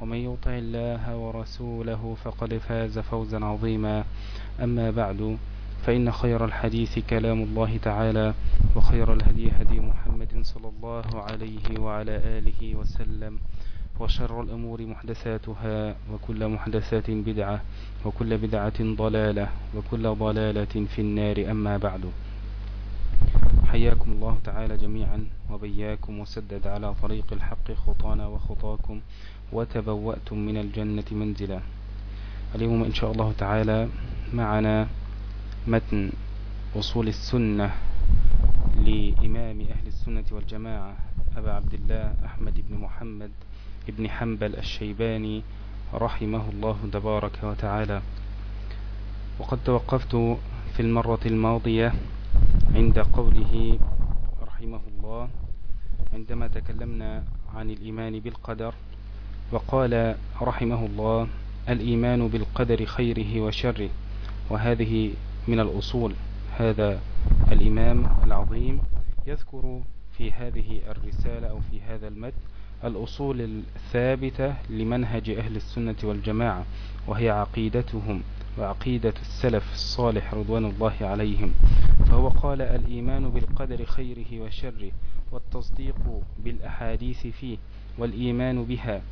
ومن يطع الله ورسوله فقد فاز فوزا عظيما. أما بعد فإن خير الحديث كلام الله تعالى وخير الهدي هدي محمد صلى الله عليه وعلى آله وسلم وشر الأمور محدثاتها وكل محدثات بدعة وكل بدعة ضلالة وكل ضلالة في النار. أما بعد حياكم الله تعالى جميعا وبياكم وسدد على طريق الحق خطانا وخطاكم وتبوأتم من الجنة منزلا. اليوم إن شاء الله تعالى معنا متن أصول السنة لإمام أهل السنة والجماعة أبا عبد الله أحمد بن محمد بن حنبل الشيباني رحمه الله تبارك وتعالى. وقد توقفت في المرة الماضية عند قوله رحمه الله عندما تكلمنا عن الإيمان بالقدر وقال رحمه الله الإيمان بالقدر خيره وشره وهذه من الأصول. هذا الإمام العظيم يذكر في هذه الرسالة أو في هذا المد الأصول الثابتة لمنهج أهل السنة والجماعة. وهي عقيدتهم وعقيدة السلف الصالح رضوان الله عليهم. فهو قال الإيمان بالقدر خيره وشره والتصديق بالأحاديث فيه والإيمان بها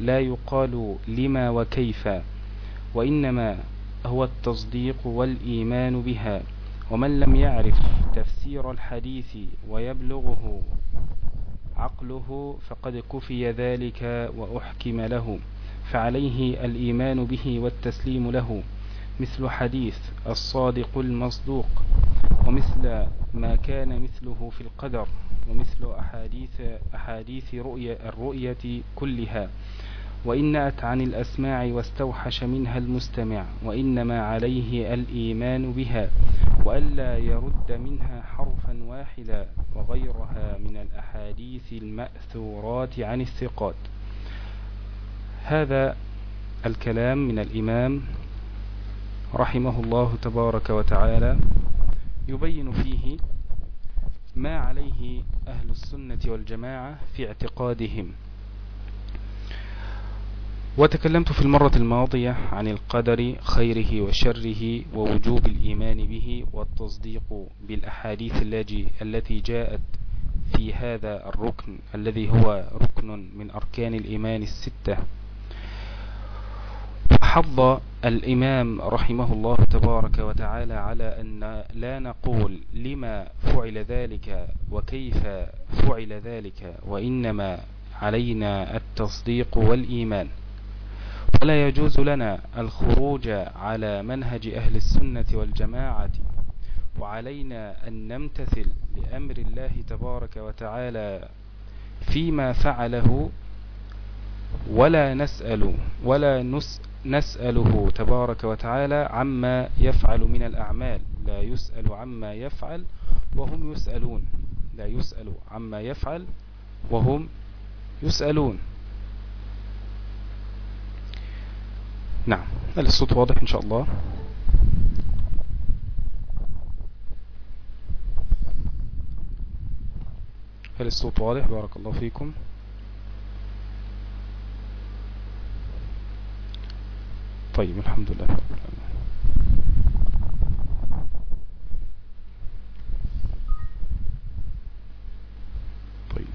لا يقال لما وكيف وإنما هو التصديق والإيمان بها. ومن لم يعرف تفسير الحديث ويبلغه عقله فقد كفي ذلك وأحكم له. فعليه الإيمان به والتسليم له مثل حديث الصادق المصدوق ومثل ما كان مثله في القدر ومثل أحاديث, أحاديث رؤية الرؤية كلها. وإن نأت عن الأسماع واستوحش منها المستمع وإنما عليه الإيمان بها وألا يرد منها حرفا واحدا وغيرها من الأحاديث المأثورات عن الثقات. هذا الكلام من الإمام رحمه الله تبارك وتعالى يبين فيه ما عليه أهل السنة والجماعة في اعتقادهم. وتكلمت في المرة الماضية عن القدر خيره وشره ووجوب الإيمان به والتصديق بالأحاديث التي جاءت في هذا الركن الذي هو ركن من أركان الإيمان الستة. حظ الإمام رحمه الله تبارك وتعالى على أن لا نقول لما فعل ذلك وكيف فعل ذلك وإنما علينا التصديق والإيمان. ولا يجوز لنا الخروج على منهج أهل السنة والجماعة وعلينا أن نمتثل لأمر الله تبارك وتعالى فيما فعله. ولا نسأل ولا نسأله تبارك وتعالى عما يفعل من الأعمال. لا يسأل عما يفعل وهم يسألون. لا يسأل عما يفعل وهم يسألون. نعم. هل الصوت واضح إن شاء الله؟ هل الصوت واضح؟ بارك الله فيكم. طيب الحمد لله طيب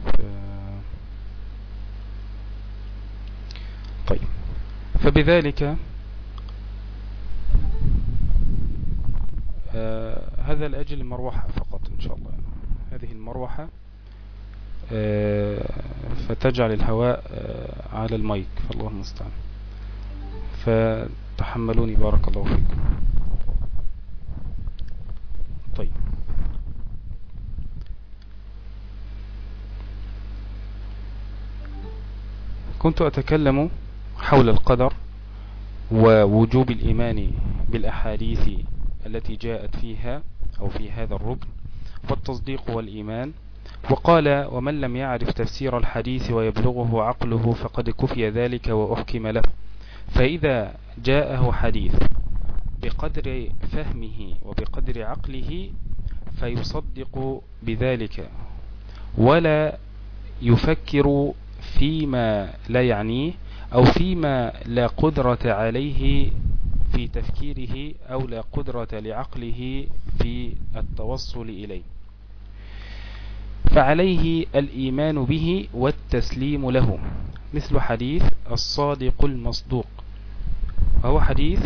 طيب. فبذلك آه هذا لأجل المروحة فقط إن شاء الله. هذه المروحة آه فتجعل الهواء آه على المايك. فالله المستعان. فتحملوني بارك الله فيكم. طيب. كنت أتكلم حول القدر ووجوب الإيمان بالأحاديث التي جاءت فيها أو في هذا الركن والتصديق والإيمان. وقال ومن لم يعرف تفسير الحديث ويبلغه عقله فقد كفي ذلك وأحكم له. فإذا جاءه حديث بقدر فهمه وبقدر عقله فيصدق بذلك ولا يفكر فيما لا يعنيه أو فيما لا قدرة عليه في تفكيره أو لا قدرة لعقله في التوصل إليه. فعليه الإيمان به والتسليم له مثل حديث الصادق المصدوق. وهو حديث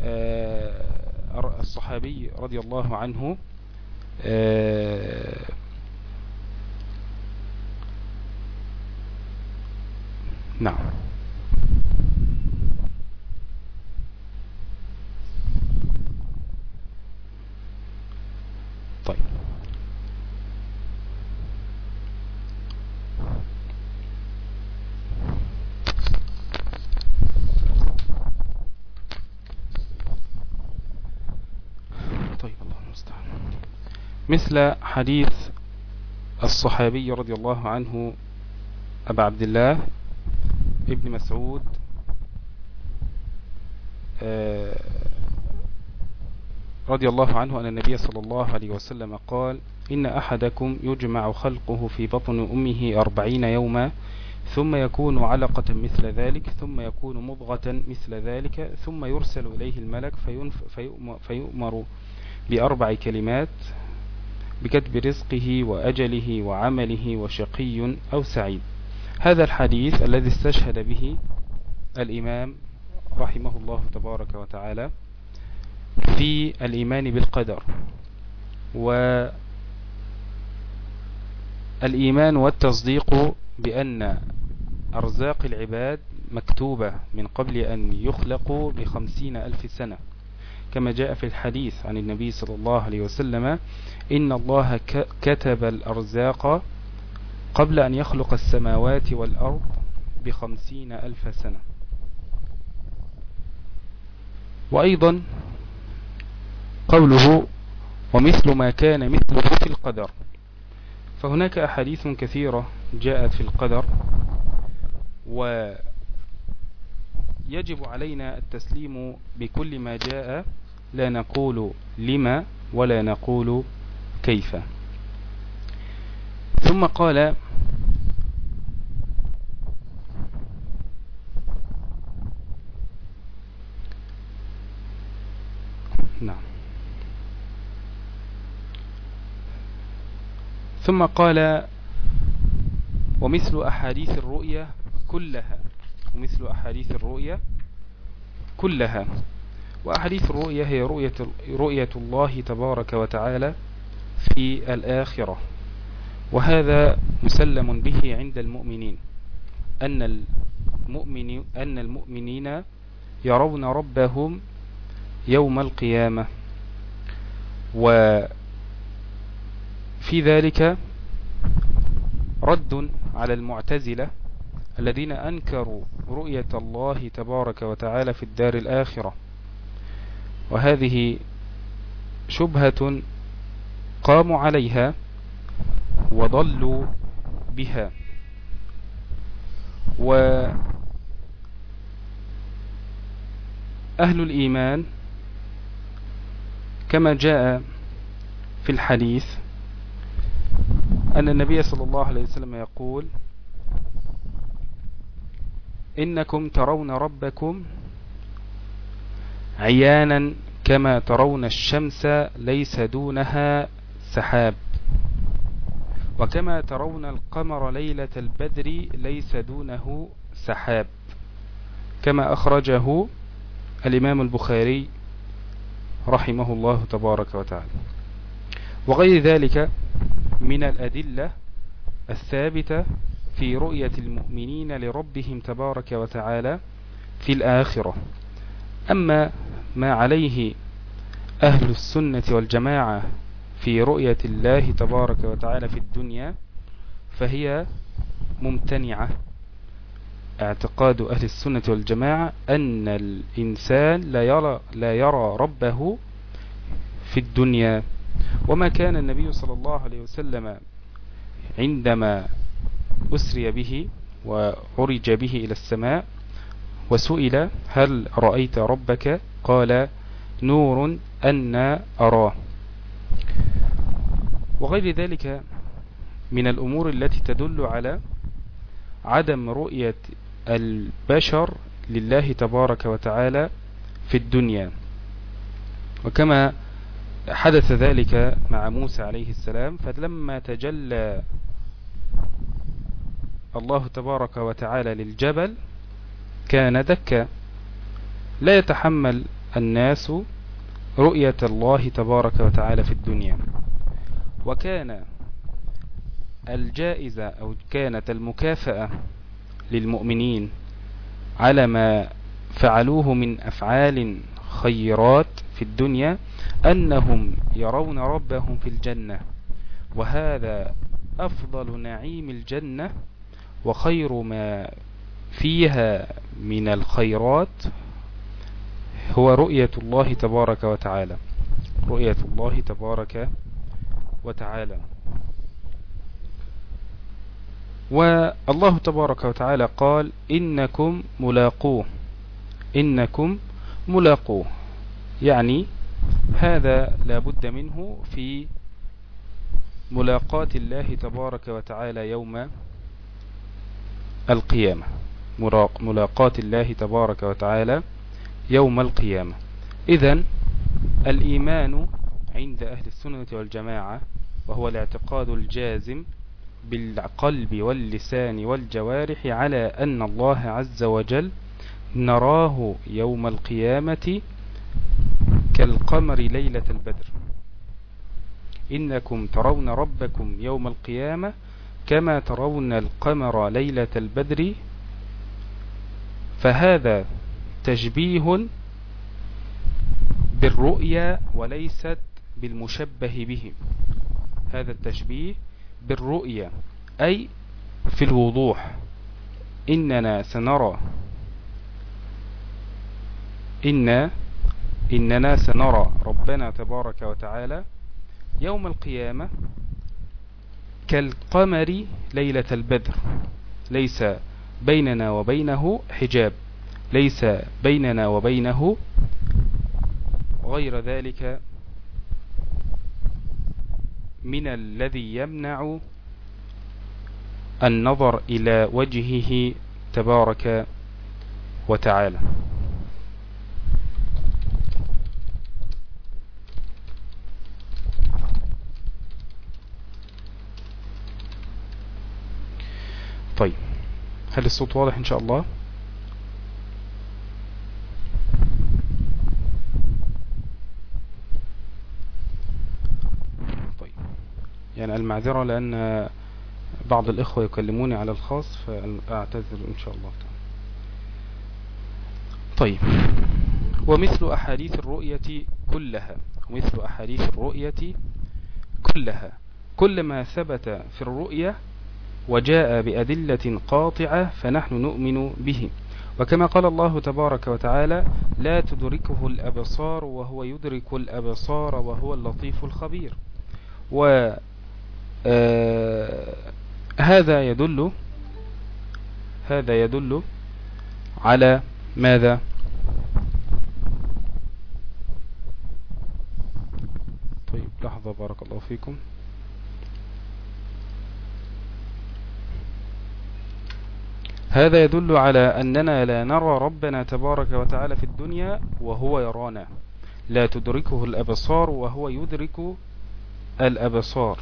آه، الصحابي رضي الله عنه آه، نعم طيب طيب الله المستعان مثل حديث الصحابي رضي الله عنه أبا عبد الله ابن مسعود آه، رضي الله عنه أن النبي صلى الله عليه وسلم قال إن أحدكم يجمع خلقه في بطن أمه أربعين يوما ثم يكون علقة مثل ذلك ثم يكون مضغة مثل ذلك ثم يرسل إليه الملك فيؤمر بأربع كلمات بكتب رزقه وأجله وعمله وشقي أو سعيد. هذا الحديث الذي استشهد به الإمام رحمه الله تبارك وتعالى في الإيمان بالقدر والإيمان والتصديق بأن أرزاق العباد مكتوبة من قبل أن يخلقوا بخمسين ألف سنة. كما جاء في الحديث عن النبي صلى الله عليه وسلم إن الله كتب الأرزاق قبل أن يخلق السماوات والأرض بخمسين ألف سنة. وأيضا قوله ومثل ما كان مثله في القدر. فهناك أحاديث كثيرة جاءت في القدر ويجب علينا التسليم بكل ما جاء لا نقول لما ولا نقول كيف. ثم قال نعم. ثم قال ومثل أحاديث الرؤيا كلها ومثل أحاديث الرؤيا كلها. وأحاديث الرؤيا هي رؤية, رؤية الله تبارك وتعالى في الآخرة. وهذا مسلم به عند المؤمنين. أن المؤمن أن المؤمنين يرون ربهم يوم القيامة. وفي ذلك رد على المعتزلة الذين أنكروا رؤية الله تبارك وتعالى في الدار الآخرة. وهذه شبهة قاموا عليها وضلوا بها. وأهل الإيمان كما جاء في الحديث أن النبي صلى الله عليه وسلم يقول إنكم ترون ربكم عيانا كما ترون الشمس ليس دونها سحاب. وكما ترون القمر ليلة البدر ليس دونه سحاب. كما أخرجه الإمام البخاري رحمه الله تبارك وتعالى. وغير ذلك من الأدلة الثابتة في رؤية المؤمنين لربهم تبارك وتعالى في الآخرة. أما ما عليه أهل السنة والجماعة في رؤية الله تبارك وتعالى في الدنيا فهي ممتنعة. اعتقاد أهل السنة والجماعة أن الإنسان لا يرى, لا يرى ربه في الدنيا. وما كان النبي صلى الله عليه وسلم عندما أسري به وعرج به إلى السماء وسئل هل رأيت ربك؟ قال نور أن أراه. وغير ذلك من الأمور التي تدل على عدم رؤية البشر لله تبارك وتعالى في الدنيا. وكما حدث ذلك مع موسى عليه السلام فلما تجلى الله تبارك وتعالى للجبل كان دكا. لا يتحمل الناس رؤية الله تبارك وتعالى في الدنيا. وكان الجائزة أو كانت المكافأة للمؤمنين على ما فعلوه من أفعال خيرات في الدنيا أنهم يرون ربهم في الجنة. وهذا أفضل نعيم الجنة وخير ما فيها من الخيرات هو رؤية الله تبارك وتعالى. رؤية الله تبارك وتعالى. والله تبارك وتعالى قال إنكم ملاقوه. إنكم ملاقوه. يعني هذا لا بد منه في ملاقاة الله تبارك وتعالى يوم القيامة. ملاقاة الله تبارك وتعالى يوم القيامة. إذا الإيمان عند أهل السنة والجماعة وهو الاعتقاد الجازم بالقلب واللسان والجوارح على أن الله عز وجل نراه يوم القيامة كالقمر ليلة البدر. إنكم ترون ربكم يوم القيامة كما ترون القمر ليلة البدر فهذا تشبيه بالرؤيا وليست بالمشبه به. هذا التشبيه بالرؤية أي في الوضوح. إننا سنرى. إن إننا سنرى. ربنا تبارك وتعالى يوم القيامة كالقمر ليلة البدر. ليس بيننا وبينه حجاب. ليس بيننا وبينه غير ذلك من الذي يمنع النظر إلى وجهه تبارك وتعالى طيب هل الصوت واضح إن شاء الله؟ طيب. يعني المعذرة لأن بعض الإخوة يكلموني على الخاص فأعتذر إن شاء الله. طيب. ومثل أحاديث الرؤية كلها ومثل أحاديث الرؤية كلها. كل ما ثبت في الرؤية وجاء بأدلة قاطعة فنحن نؤمن به. وكما قال الله تبارك وتعالى لا تدركه الأبصار وهو يدرك الأبصار وهو اللطيف الخبير. و آه، يدل هذا يدل على ماذا؟ طيب لحظة بارك الله فيكم. هذا يدل على أننا لا نرى ربنا تبارك وتعالى في الدنيا وهو يرانا. لا تدركه الأبصار وهو يدرك الأبصار.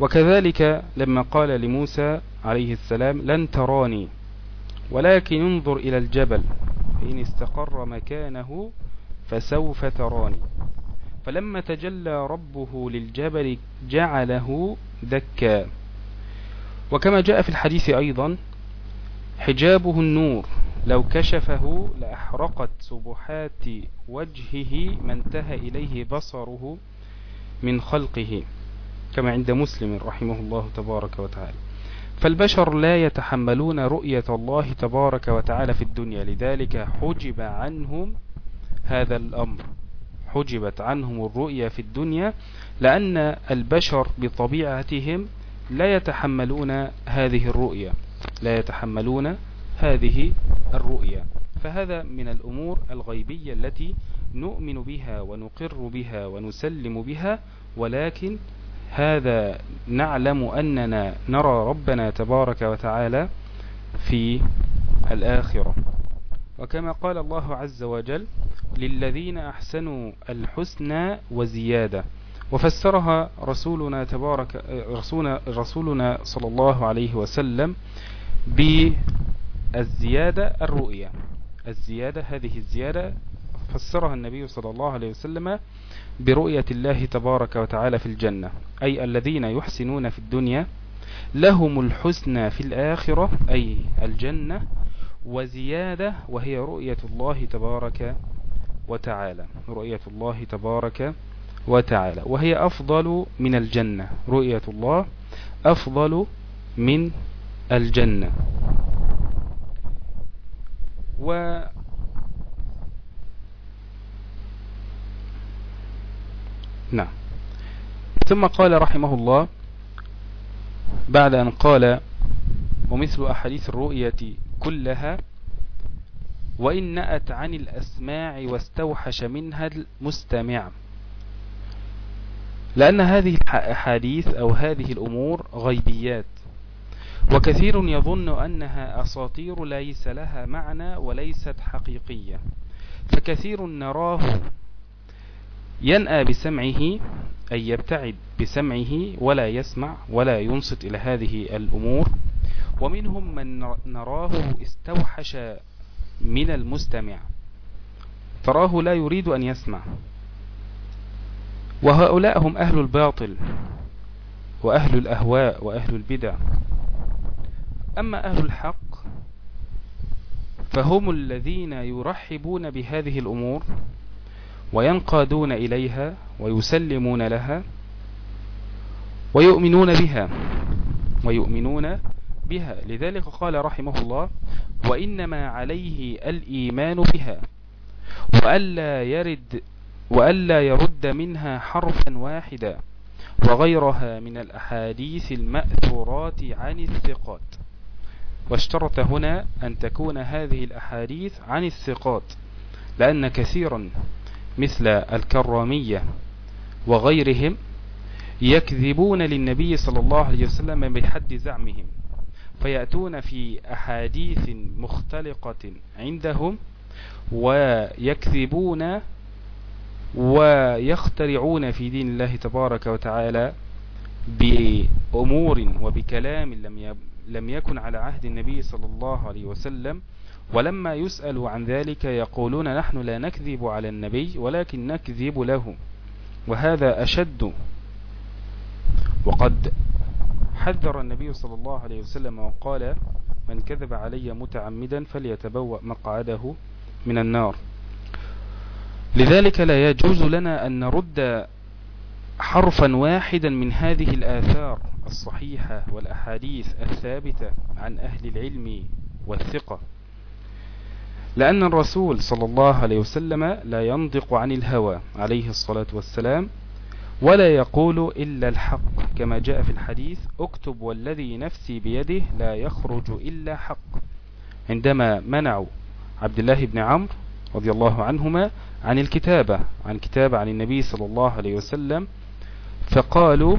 وكذلك لما قال لموسى عليه السلام لن تراني ولكن انظر إلى الجبل فإن استقر مكانه فسوف تراني. فلما تجلى ربه للجبل جعله دكا. وكما جاء في الحديث أيضا حجابه النور. لو كشفه لأحرقت سبحات وجهه ما انتهى إليه بصره من خلقه. كما عند مسلم رحمه الله تبارك وتعالى. فالبشر لا يتحملون رؤية الله تبارك وتعالى في الدنيا. لذلك حجب عنهم هذا الأمر. حجبت عنهم الرؤية في الدنيا لأن البشر بطبيعتهم لا يتحملون هذه الرؤية لا يتحملون هذه الرؤية فهذا من الأمور الغيبية التي نؤمن بها ونقر بها ونسلم بها ولكن هذا نعلم أننا نرى ربنا تبارك وتعالى في الآخرة. وكما قال الله عز وجل للذين أحسنوا الحسنى وزيادة. وفسرها رسولنا تبارك رسولنا صلى الله عليه وسلم بالزيادة الرؤية. الزيادة هذه الزيادة فسرها النبي صلى الله عليه وسلم برؤية الله تبارك وتعالى في الجنة. أي الذين يحسنون في الدنيا لهم الحسنى في الآخرة أي الجنة وزيادة وهي رؤية الله تبارك وتعالى. رؤية الله تبارك وتعالى. وهي أفضل من الجنة. رؤية الله أفضل من الجنة. و نعم. ثم قال رحمه الله بعد أن قال ومثل أحاديث الرؤية كلها وإن نأت عن الأسماع واستوحش منها المستمع. لأن هذه الأحاديث أو هذه الأمور غيبيات. وكثير يظن أنها أساطير ليس لها معنى وليست حقيقية. فكثير نراه ينأى بسمعه أي يبتعد بسمعه ولا يسمع ولا ينصت إلى هذه الأمور. ومنهم من نراه استوحش من المستمع. تراه لا يريد أن يسمع. وهؤلاء هم أهل الباطل وأهل الأهواء وأهل البدع. أما أهل الحق فهم الذين يرحبون بهذه الأمور وينقادون إليها ويسلمون لها ويؤمنون بها ويؤمنون بها. لذلك قال رحمه الله وإنما عليه الإيمان بها وألا يرد وألا يرد منها حرفا واحدا وغيرها من الأحاديث المأثورات عن الثقات. واشترط هنا أن تكون هذه الأحاديث عن الثقات لأن كثيرا مثل الكرامية وغيرهم يكذبون للنبي صلى الله عليه وسلم بحد زعمهم فيأتون في أحاديث مختلقة عندهم ويكذبون ويخترعون في دين الله تبارك وتعالى بأمور وبكلام لم لم يكن على عهد النبي صلى الله عليه وسلم ولما يسألوا عن ذلك يقولون نحن لا نكذب على النبي ولكن نكذب له وهذا أشد. وقد حذر النبي صلى الله عليه وسلم وقال من كذب علي متعمدا فليتبوأ مقعده من النار. لذلك لا يجوز لنا أن نرد حرفا واحدا من هذه الآثار الصحيحة والأحاديث الثابتة عن أهل العلم والثقة. لأن الرسول صلى الله عليه وسلم لا ينطق عن الهوى عليه الصلاة والسلام ولا يقول إلا الحق كما جاء في الحديث اكتب والذي نفسي بيده لا يخرج إلا حق. عندما منعوا عبد الله بن عمرو رضي الله عنهما عن الكتابة عن كتابة عن النبي صلى الله عليه وسلم فقالوا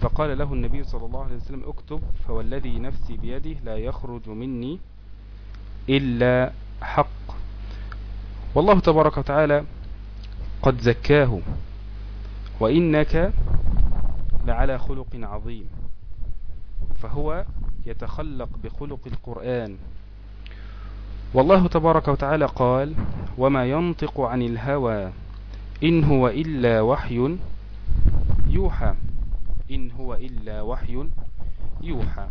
فقال له النبي صلى الله عليه وسلم اكتب فوالذي نفسي بيده لا يخرج مني إلا حق. والله تبارك وتعالى قد زكاه وإنك لعلى خلق عظيم. فهو يتخلق بخلق القرآن. والله تبارك وتعالى قال وما ينطق عن الهوى إن هو إلا وحي يوحى إن هو إلا وحي يوحى.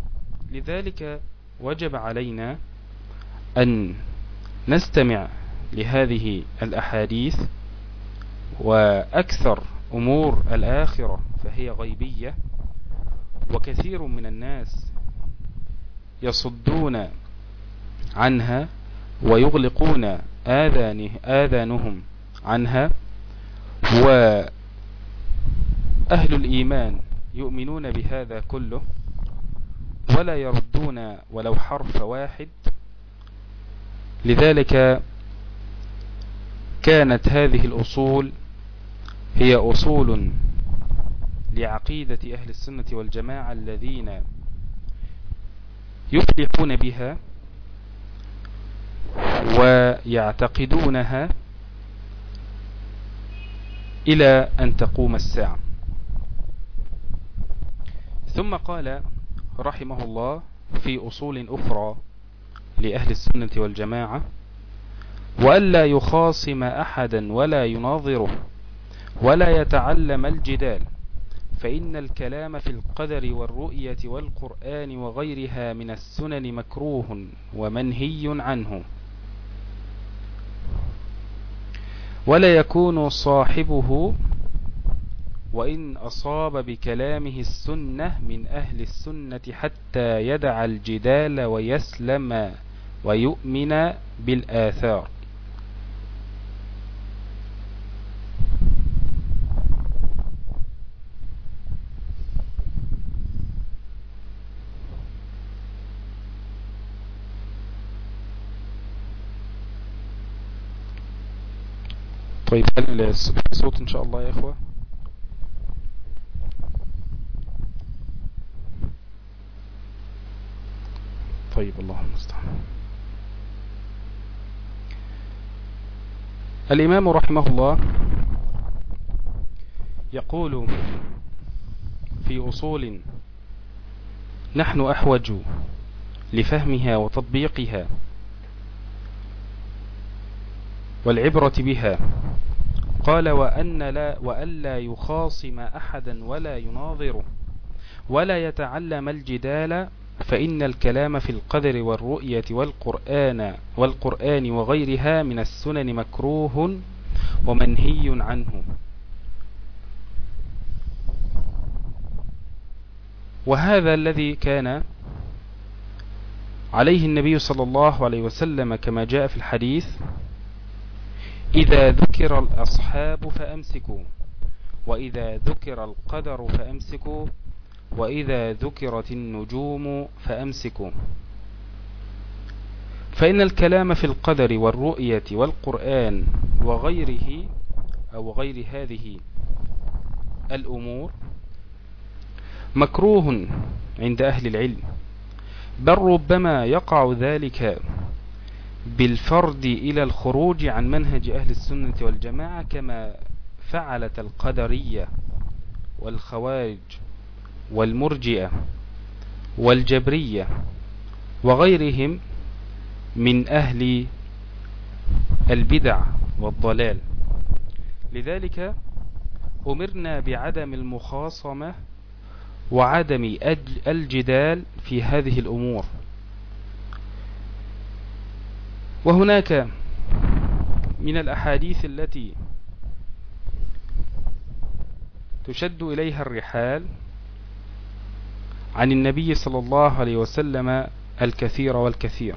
لذلك وجب علينا أن نستمع لهذه الأحاديث وأكثر أمور الآخرة فهي غيبية وكثير من الناس يصدون عنها ويغلقون آذانه آذانهم عنها وأهل الإيمان يؤمنون بهذا كله ولا يردون ولو حرف واحد. لذلك كانت هذه الأصول هي أصول لعقيدة أهل السنة والجماعة الذين يفلحون بها ويعتقدونها إلى أن تقوم الساعة. ثم قال رحمه الله في أصول أخرى لأهل السنة والجماعة وألا يخاصم أحدا ولا يناظره ولا يتعلم الجدال فإن الكلام في القدر والرؤية والقرآن وغيرها من السنن مكروه ومنهي عنه. ولا يكون صاحبه وإن أصاب بكلامه السنة من أهل السنة حتى يدع الجدال ويسلم ويؤمن بالآثار. طيب هل الصوت إن شاء الله يا إخوة؟ طيب الله المستعان الإمام رحمه الله يقول في أصول نحن أحوج لفهمها وتطبيقها والعبرة بها. قال وأن لا وألا يخاصم أحدا ولا يناظره ولا يتعلم الجدال فإن الكلام في القدر والرؤية والقرآن والقرآن وغيرها من السنن مكروه ومنهي عنه. وهذا الذي كان عليه النبي صلى الله عليه وسلم كما جاء في الحديث إذا ذكر الأصحاب فأمسكوا وإذا ذكر القدر فأمسكوا وإذا ذكرت النجوم فأمسكوا. فإن الكلام في القدر والرؤية والقرآن وغيره أو غير هذه الأمور مكروه عند أهل العلم بل ربما يقع ذلك بالفرد إلى الخروج عن منهج أهل السنة والجماعة كما فعلت القدرية والخوارج والمرجئة والجبرية وغيرهم من أهل البدع والضلال. لذلك أمرنا بعدم المخاصمة وعدم الجدال في هذه الأمور. وهناك من الأحاديث التي تشد إليها الرحال عن النبي صلى الله عليه وسلم الكثير والكثير.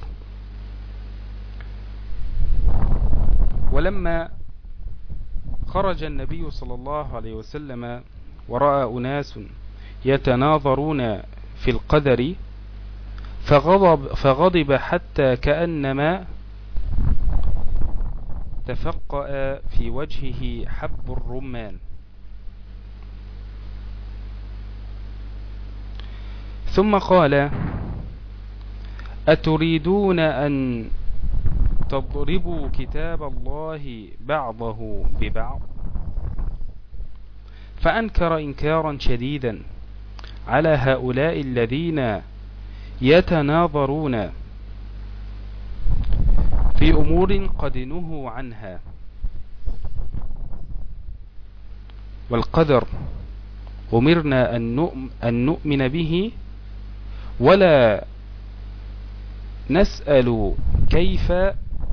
ولما خرج النبي صلى الله عليه وسلم ورأى أناس يتناظرون في القدر فغضب, فغضب حتى كأنما تفقأ في وجهه حب الرمان. ثم قال أتريدون أن تضربوا كتاب الله بعضه ببعض؟ فأنكر إنكارا شديدا على هؤلاء الذين يتناظرون في أمور قد نهوا عنها. والقدر أمرنا أن نؤمن به ولا نسأل كيف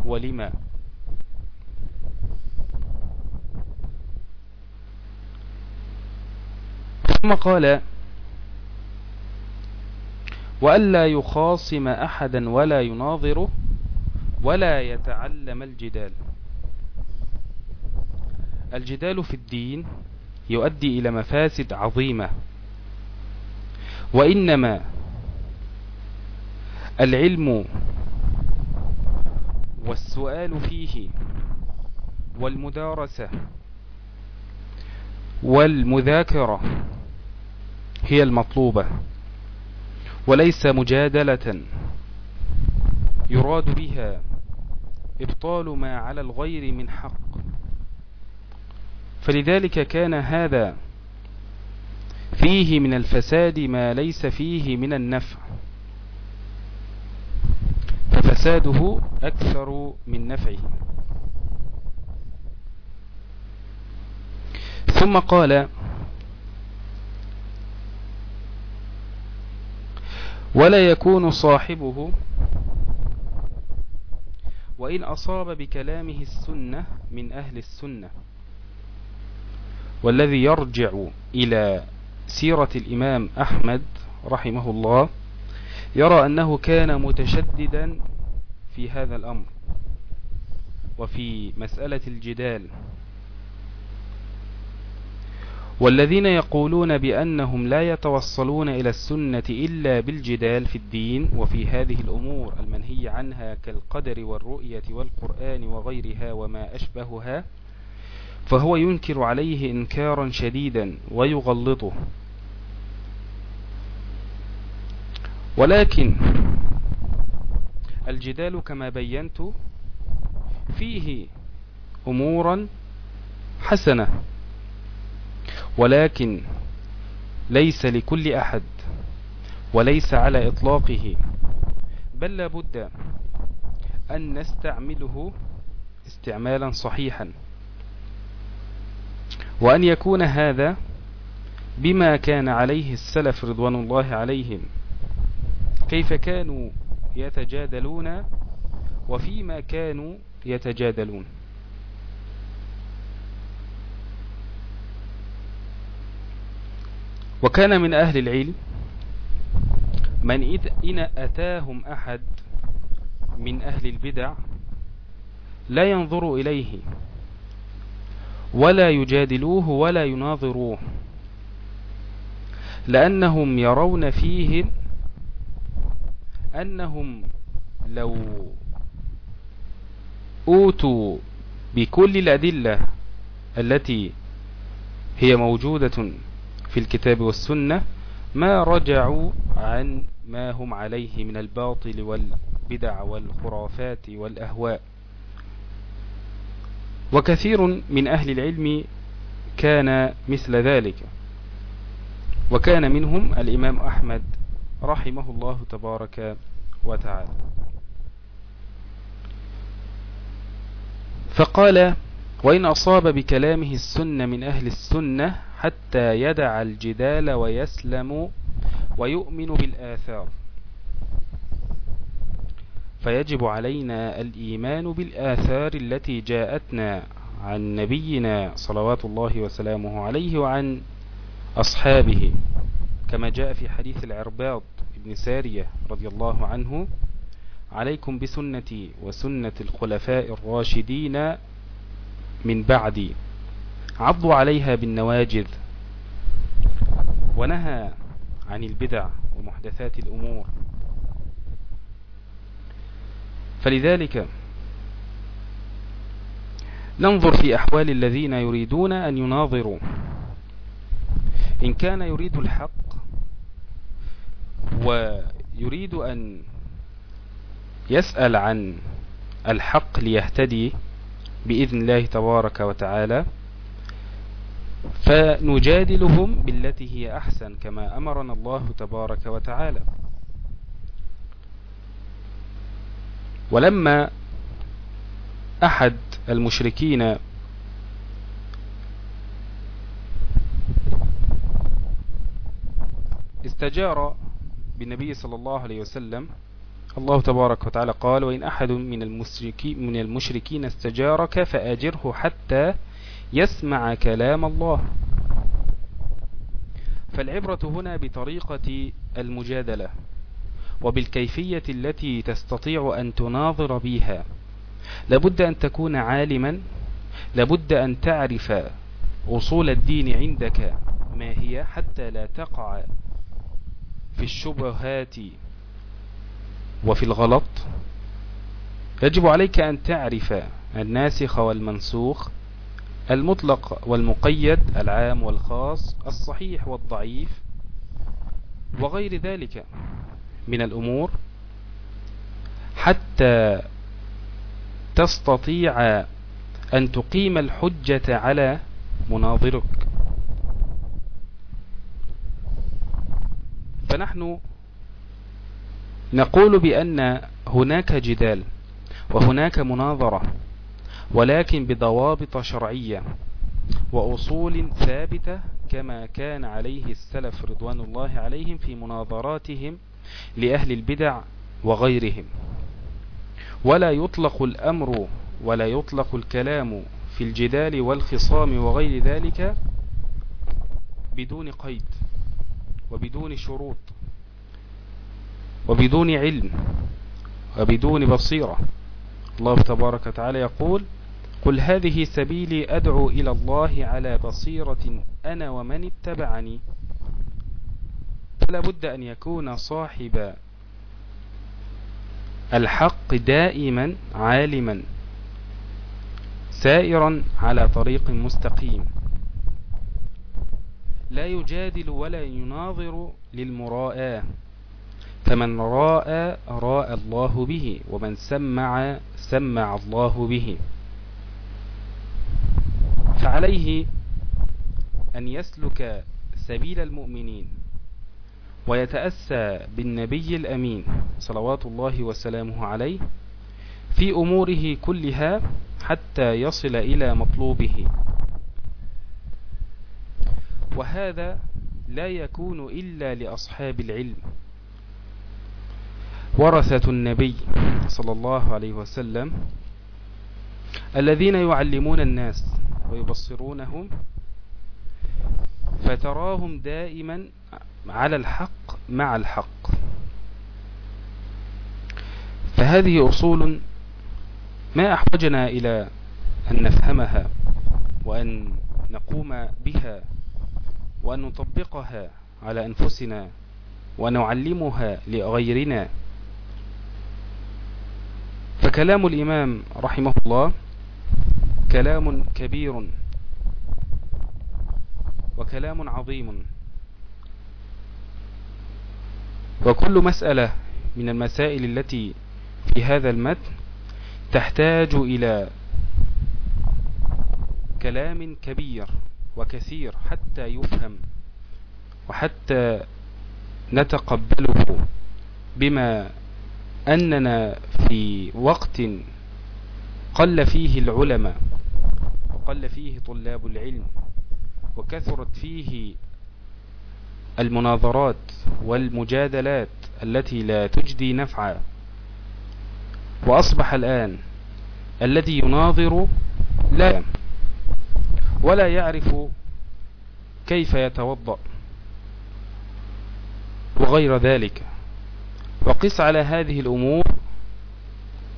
ولما. ثم قال وألا يخاصم أحدا ولا يناظره ولا يتعلم الجدال. الجدال في الدين يؤدي إلى مفاسد عظيمة وإنما العلم والسؤال فيه والمدارسة والمذاكرة هي المطلوبة وليس مجادلة يراد بها إبطال ما على الغير من حق. فلذلك كان هذا فيه من الفساد ما ليس فيه من النفع. ففساده أكثر من نفعه. ثم قال ولا يكون صاحبه وإن أصاب بكلامه السنة من أهل السنة والذي يرجع إلى سيرة الإمام أحمد رحمه الله يرى أنه كان متشددا في هذا الأمر وفي مسألة الجدال. والذين يقولون بأنهم لا يتوصلون إلى السنة إلا بالجدال في الدين وفي هذه الأمور المنهي عنها كالقدر والرؤية والقرآن وغيرها وما أشبهها فهو ينكر عليه إنكارا شديدا ويغلطه. ولكن الجدال كما بينت فيه أمورا حسنة ولكن ليس لكل أحد وليس على إطلاقه بل لابد أن نستعمله استعمالا صحيحا وأن يكون هذا بما كان عليه السلف رضوان الله عليهم. كيف كانوا يتجادلون وفيما كانوا يتجادلون. وكان من أهل العلم من إن أتاهم أحد من أهل البدع لا ينظر إليه ولا يجادلوه ولا يناظروه لأنهم يرون فيه أنهم لو أوتوا بكل الأدلة التي هي موجودة في الكتاب والسنة ما رجعوا عن ما هم عليه من الباطل والبدع والخرافات والأهواء. وكثير من أهل العلم كان مثل ذلك. وكان منهم الإمام أحمد رحمه الله تبارك وتعالى. فقال وإن أصاب بكلامه السنة من أهل السنة حتى يدع الجدال ويسلم ويؤمن بالآثار. فيجب علينا الإيمان بالآثار التي جاءتنا عن نبينا صلوات الله وسلامه عليه وعن أصحابه كما جاء في حديث العرباض. بن سارية رضي الله عنه عليكم بسنتي وسنة الخلفاء الراشدين من بعدي. عضوا عليها بالنواجذ ونهى عن البدع ومحدثات الأمور. فلذلك ننظر في أحوال الذين يريدون أن يناظروا. إن كان يريد الحق ويريد أن يسأل عن الحق ليهتدي بإذن الله تبارك وتعالى فنجادلهم بالتي هي أحسن كما أمرنا الله تبارك وتعالى. ولما أحد المشركين استجار بالنبي صلى الله عليه وسلم الله تبارك وتعالى قال وإن أحد من المشركين, من المشركين استجارك فأجره حتى يسمع كلام الله. فالعبرة هنا بطريقة المجادلة وبالكيفية التي تستطيع أن تناظر بها. لابد أن تكون عالما لابد أن تعرف أصول الدين عندك ما هي حتى لا تقع في الشبهات وفي الغلط. يجب عليك أن تعرف الناسخ والمنسوخ المطلق والمقيد العام والخاص الصحيح والضعيف وغير ذلك من الأمور حتى تستطيع أن تقيم الحجة على مناظرك. فنحن نقول بأن هناك جدال وهناك مناظرة ولكن بضوابط شرعية وأصول ثابتة كما كان عليه السلف رضوان الله عليهم في مناظراتهم لأهل البدع وغيرهم. ولا يطلق الأمر ولا يطلق الكلام في الجدال والخصام وغير ذلك بدون قيد. وبدون شروط وبدون علم وبدون بصيرة. الله تبارك وتعالى يقول قل هذه سبيلي أدعو إلى الله على بصيرة أنا ومن اتبعني. فلا بد أن يكون صاحب الحق دائما عالما سائرا على طريق مستقيم. لا يجادل ولا يناظر للمراءة فمن راء راء الله به ومن سمع سمع الله به. فعليه أن يسلك سبيل المؤمنين ويتأسى بالنبي الأمين صلوات الله وسلامه عليه في أموره كلها حتى يصل إلى مطلوبه. وهذا لا يكون إلا لأصحاب العلم. ورثة النبي صلى الله عليه وسلم الذين يعلمون الناس ويبصرونهم فتراهم دائما على الحق مع الحق. فهذه أصول ما أحوجنا إلى أن نفهمها وأن نقوم بها. وأن نطبقها على أنفسنا ونعلمها لغيرنا. فكلام الإمام رحمه الله كلام كبير وكلام عظيم. وكل مسألة من المسائل التي في هذا المتن تحتاج إلى كلام كبير. وكثير حتى يفهم وحتى نتقبله بما أننا في وقت قل فيه العلماء وقل فيه طلاب العلم وكثرت فيه المناظرات والمجادلات التي لا تجدي نفعا وأصبح الآن الذي يناظر لا ولا يعرف كيف يتوضأ وغير ذلك. وقس على هذه الأمور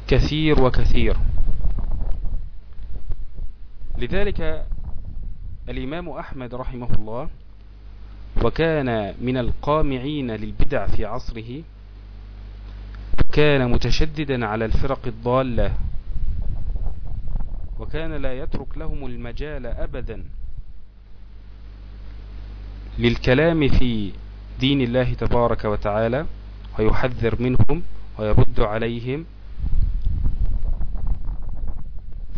كثير وكثير. لذلك الإمام أحمد رحمه الله وكان من القامعين للبدع في عصره كان متشددا على الفرق الضالة وكان لا يترك لهم المجال أبدا للكلام في دين الله تبارك وتعالى ويحذر منهم ويرد عليهم.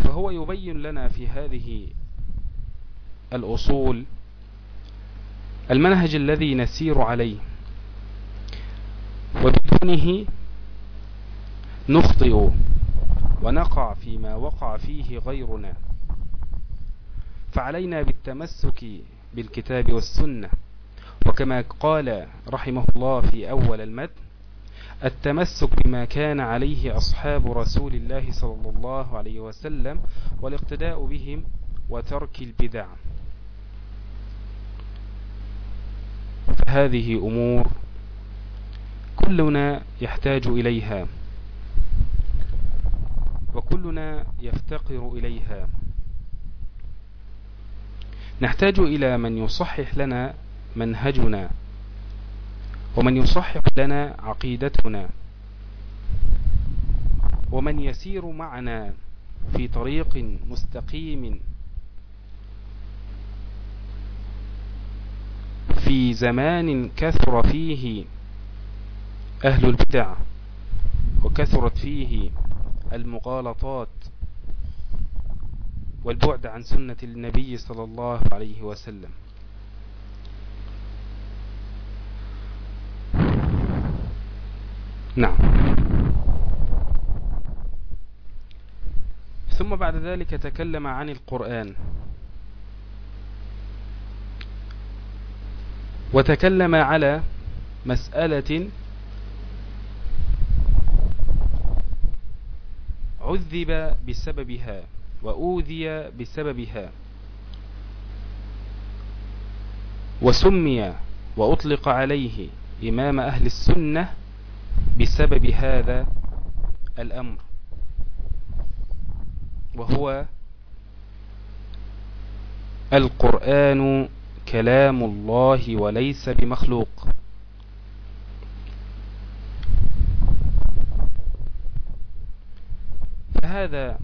فهو يبين لنا في هذه الأصول المنهج الذي نسير عليه وبدونه نخطئ. ونقع فيما وقع فيه غيرنا. فعلينا بالتمسك بالكتاب والسنة. وكما قال رحمه الله في أول المد التمسك بما كان عليه أصحاب رسول الله صلى الله عليه وسلم والاقتداء بهم وترك البدع. فهذه أمور كلنا يحتاج إليها. وكلنا يفتقر إليها. نحتاج إلى من يصحح لنا منهجنا ومن يصحح لنا عقيدتنا ومن يسير معنا في طريق مستقيم في زمان كثر فيه أهل البدع وكثرت فيه المغالطات والبعد عن سنة النبي صلى الله عليه وسلم. نعم. ثم بعد ذلك تكلم عن القرآن. وتكلم على مسألة عذب بسببها وأوذي بسببها. وسمي وأطلق عليه إمام أهل السنة بسبب هذا الأمر. وهو القرآن كلام الله وليس بمخلوق. فهذا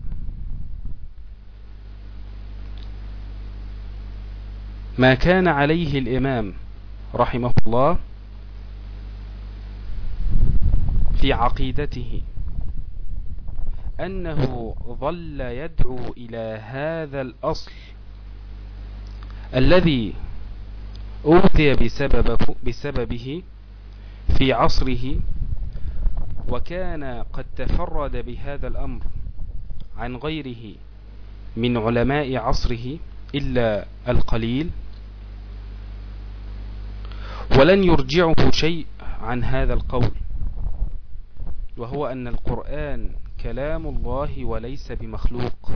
ما كان عليه الإمام رحمه الله في عقيدته أنه ظل يدعو إلى هذا الأصل الذي أوتي بسببه, بسببه في عصره وكان قد تفرد بهذا الأمر. عن غيره من علماء عصره إلا القليل. ولن يرجعه شيء عن هذا القول وهو أن القرآن كلام الله وليس بمخلوق.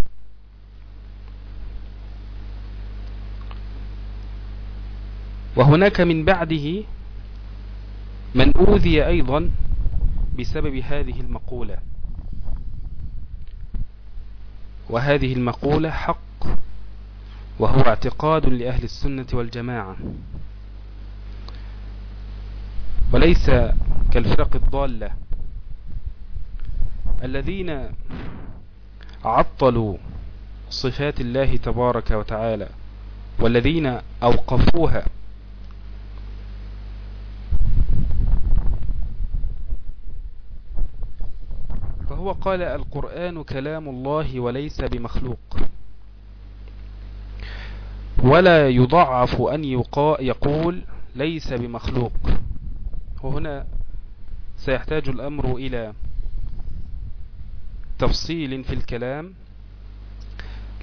وهناك من بعده من أوذي أيضا بسبب هذه المقولة. وهذه المقولة حق وهو اعتقاد لأهل السنة والجماعة. وليس كالفرق الضالة الذين عطلوا صفات الله تبارك وتعالى والذين أوقفوها فهو قال القرآن كلام الله وليس بمخلوق. ولا يضعف أن يقول ليس بمخلوق. وهنا سيحتاج الأمر إلى تفصيل في الكلام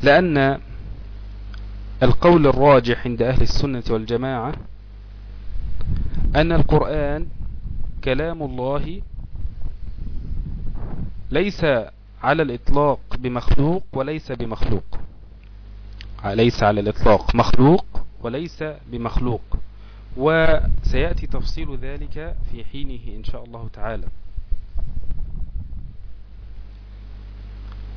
لأن القول الراجح عند أهل السنة والجماعة أن القرآن كلام الله ليس على الإطلاق بمخلوق وليس بمخلوق. ليس على الإطلاق مخلوق وليس بمخلوق. وسيأتي تفصيل ذلك في حينه إن شاء الله تعالى.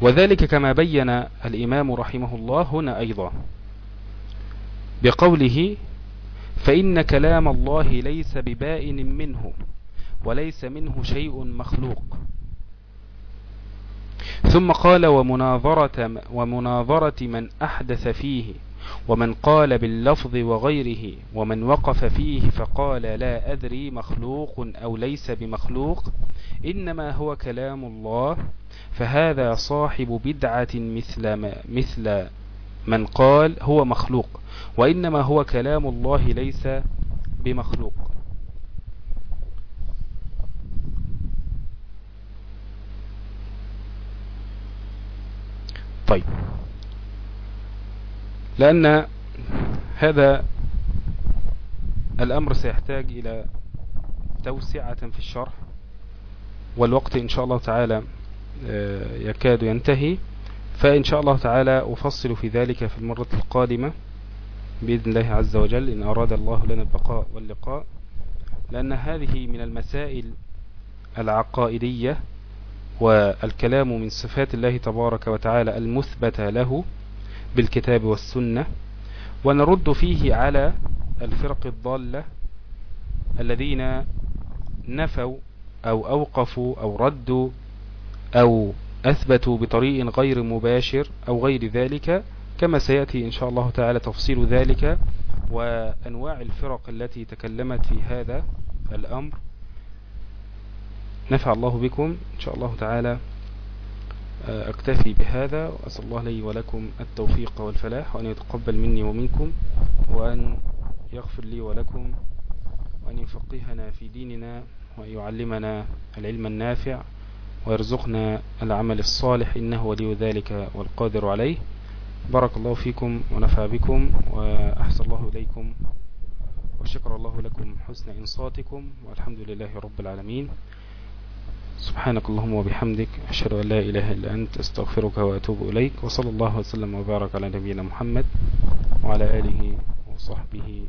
وذلك كما بين الإمام رحمه الله هنا أيضا بقوله فإن كلام الله ليس ببائن منه وليس منه شيء مخلوق. ثم قال ومناظرة, ومناظرة من أحدث فيه ومن قال باللفظ وغيره ومن وقف فيه فقال لا أدري مخلوق أو ليس بمخلوق إنما هو كلام الله فهذا صاحب بدعة مثل, ما مثل من قال هو مخلوق وإنما هو كلام الله ليس بمخلوق. طيب. لأن هذا الأمر سيحتاج إلى توسعة في الشرح والوقت إن شاء الله تعالى آه، يكاد ينتهي. فإن شاء الله تعالى أفصل في ذلك في المرة القادمة بإذن الله عز وجل إن أراد الله لنا البقاء واللقاء. لأن هذه من المسائل العقائدية والكلام من صفات الله تبارك وتعالى المثبتة له بالكتاب والسنة ونرد فيه على الفرق الضالة الذين نفوا أو أوقفوا أو ردوا أو أثبتوا بطريق غير مباشر أو غير ذلك كما سيأتي إن شاء الله تعالى تفصيل ذلك وأنواع الفرق التي تكلمت في هذا الأمر. نفع الله بكم. إن شاء الله تعالى آه، أكتفي بهذا وأسأل الله لي ولكم التوفيق والفلاح وأن يتقبل مني ومنكم وأن يغفر لي ولكم وأن يفقهنا في ديننا وأن يعلمنا العلم النافع ويرزقنا العمل الصالح إنه ولي ذلك والقادر عليه. بارك الله فيكم ونفع بكم وأحسن الله إليكم وشكر الله لكم حسن إنصاتكم والحمد لله رب العالمين. سبحانك اللهم وبحمدك أشهد أن لا إله إلا أنت أستغفرك وأتوب إليك وصلى الله وسلم وبارك على نبينا محمد وعلى آله وصحبه